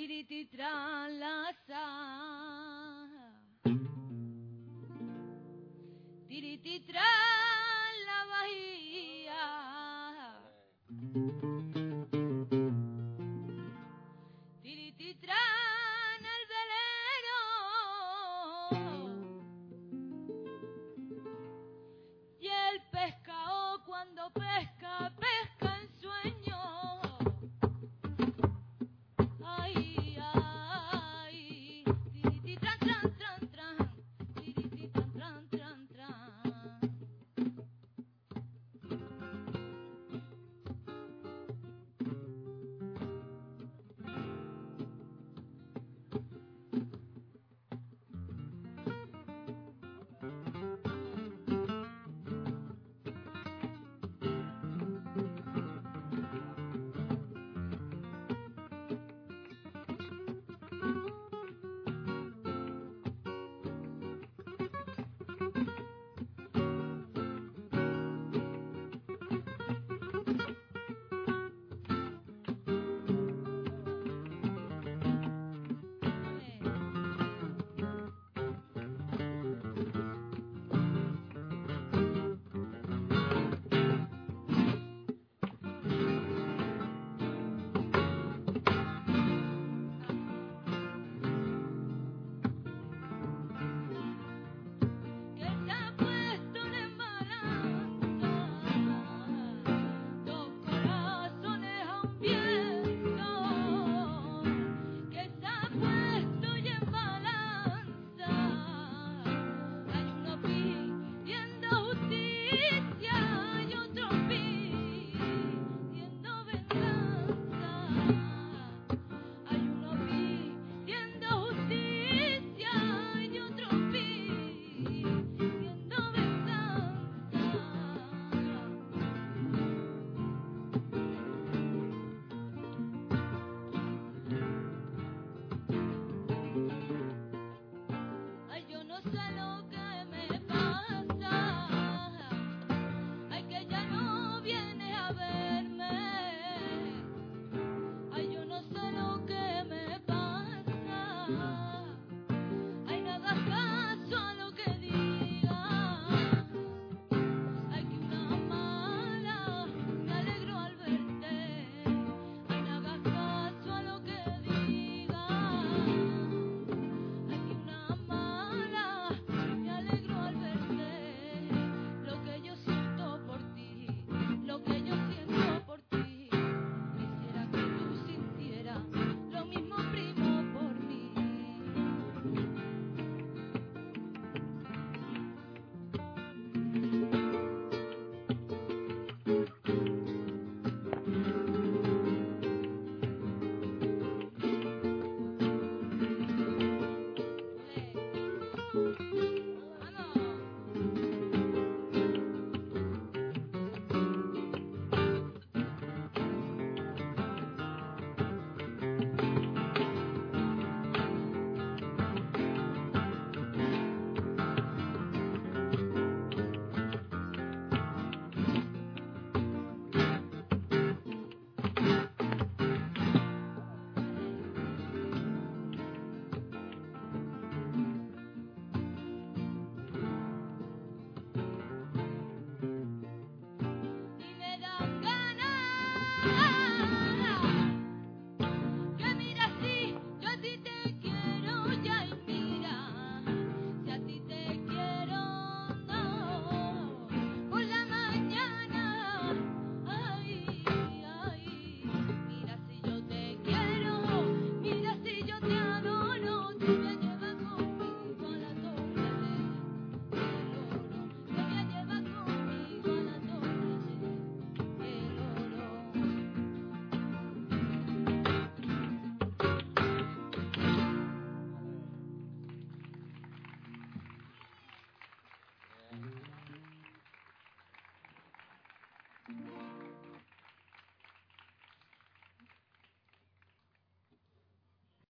tirititra la sa. Tirititra la bahía.